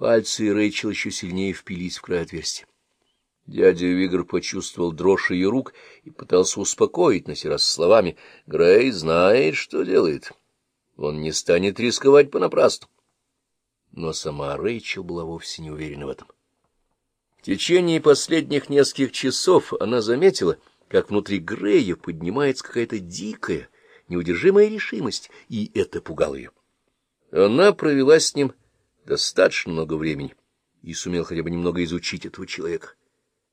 Пальцы Рэйчел еще сильнее впились в край отверстия. Дядя Вигр почувствовал дрожь ее рук и пытался успокоить на сей раз словами. Грей знает, что делает. Он не станет рисковать понапрасну. Но сама Рэйчел была вовсе не уверена в этом. В течение последних нескольких часов она заметила, как внутри Грея поднимается какая-то дикая, неудержимая решимость, и это пугало ее. Она провела с ним достаточно много времени и сумел хотя бы немного изучить этого человека.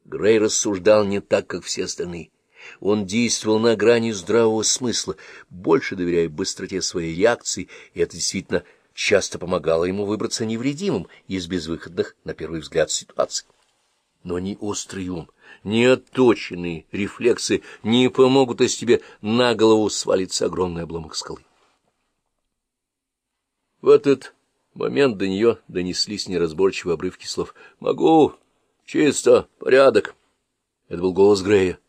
Грей рассуждал не так, как все остальные. Он действовал на грани здравого смысла, больше доверяя быстроте своей реакции, и это действительно часто помогало ему выбраться невредимым из безвыходных, на первый взгляд, ситуаций. Но ни острый ум, ни отточенные рефлексы не помогут, из тебе на голову свалится огромный обломок скалы. В этот момент до нее донеслись неразборчивые обрывки слов «Могу! Чисто! Порядок!» Это был голос Грея.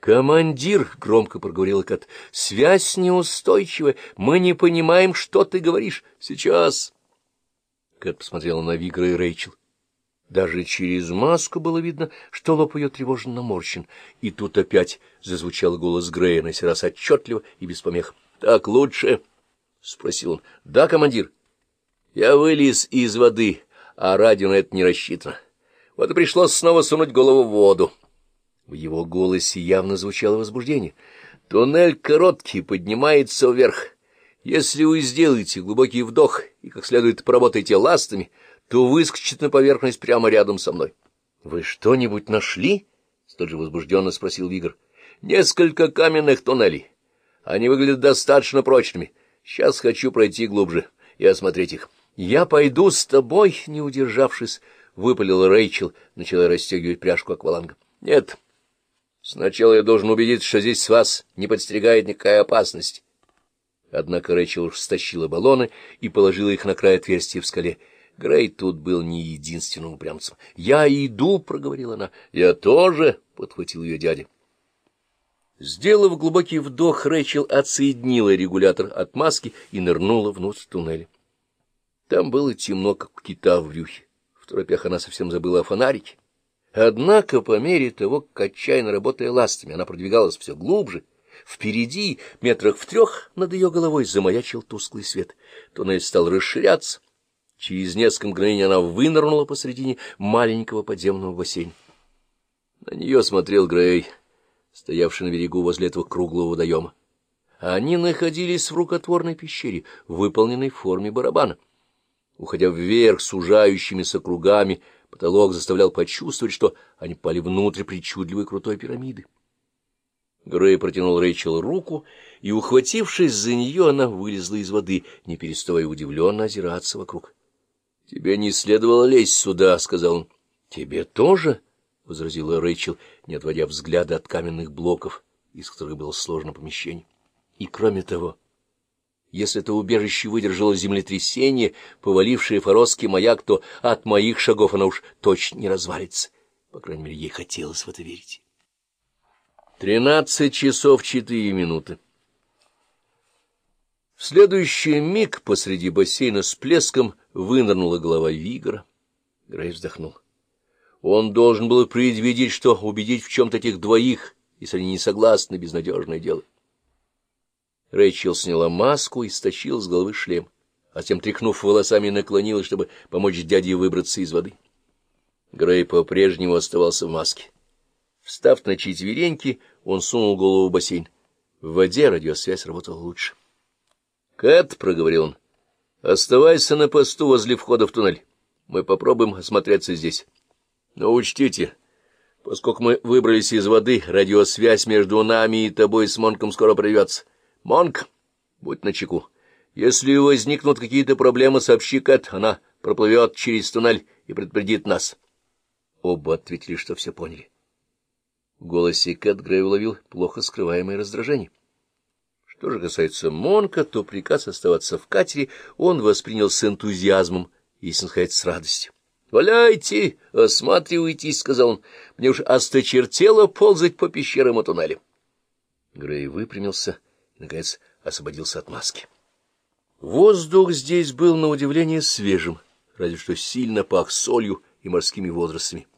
«Командир!» — громко проговорила Кат. «Связь неустойчивая. Мы не понимаем, что ты говоришь. Сейчас...» Кат посмотрела на Вигра и Рэйчел. Даже через маску было видно, что лоб ее тревожно наморщен. И тут опять зазвучал голос Грея, на сей раз отчетливо и без помех. — Так лучше? — спросил он. — Да, командир. Я вылез из воды, а радио на это не рассчитано. Вот и пришлось снова сунуть голову в воду. В его голосе явно звучало возбуждение. Туннель короткий, поднимается вверх. Если вы сделаете глубокий вдох и как следует поработаете ластами, то выскочит на поверхность прямо рядом со мной. — Вы что-нибудь нашли? — столь же возбужденно спросил Вигр. — Несколько каменных туннелей. Они выглядят достаточно прочными. Сейчас хочу пройти глубже и осмотреть их. — Я пойду с тобой, не удержавшись, — выпалил Рэйчел, начала расстегивать пряжку акваланга. — Нет. Сначала я должен убедиться, что здесь с вас не подстерегает никакая опасность. Однако Рэйчел уж стащила баллоны и положила их на край отверстия в скале. Грей тут был не единственным упрямцем. — Я иду, — проговорила она. — Я тоже, — подхватил ее дядя. Сделав глубокий вдох, Рэйчел отсоединила регулятор от маски и нырнула внутрь туннеля. Там было темно, как у кита в брюхе. В торопях она совсем забыла о фонарике. Однако, по мере того, как отчаянно работая ластами, она продвигалась все глубже, впереди, метрах в трех над ее головой, замаячил тусклый свет. Туннель стал расширяться, Через несколько мгновений она вынырнула посредине маленького подземного бассейна. На нее смотрел Грей, стоявший на берегу возле этого круглого водоема. Они находились в рукотворной пещере, выполненной в форме барабана. Уходя вверх сужающимися кругами, потолок заставлял почувствовать, что они пали внутрь причудливой крутой пирамиды. Грей протянул Рэйчел руку, и, ухватившись за нее, она вылезла из воды, не переставая удивленно озираться вокруг. — Тебе не следовало лезть сюда, — сказал он. — Тебе тоже? — возразила Рэйчел, не отводя взгляда от каменных блоков, из которых было сложно помещение. — И кроме того, если это убежище выдержало землетрясение, повалившее форосский маяк, то от моих шагов она уж точно не развалится. По крайней мере, ей хотелось в это верить. Тринадцать часов четыре минуты. В следующий миг посреди бассейна с плеском вынырнула голова Вигора. Грей вздохнул. Он должен был предвидеть, что убедить в чем-то этих двоих, если они не согласны, безнадежное дело. Рэйчел сняла маску и стащила с головы шлем, а затем, тряхнув волосами, наклонилась, чтобы помочь дяде выбраться из воды. Грей по-прежнему оставался в маске. Встав на четвереньки, он сунул голову в бассейн. В воде радиосвязь работала лучше. «Кэт», — проговорил он, — «оставайся на посту возле входа в туннель. Мы попробуем осмотреться здесь. Но учтите, поскольку мы выбрались из воды, радиосвязь между нами и тобой с Монком скоро прервется. Монк, будь начеку. Если возникнут какие-то проблемы, сообщи Кэт, она проплывет через туннель и предупредит нас». Оба ответили, что все поняли. В голосе Кэт Грей уловил плохо скрываемое раздражение. Что же касается Монка, то приказ оставаться в катере он воспринял с энтузиазмом, если сказать, с радостью. — Валяйте, осматривайтесь, — сказал он. — Мне уж осточертело ползать по пещерам и туннелям. Грей выпрямился наконец, освободился от маски. Воздух здесь был, на удивление, свежим. разве что сильно пах солью и морскими водорослями.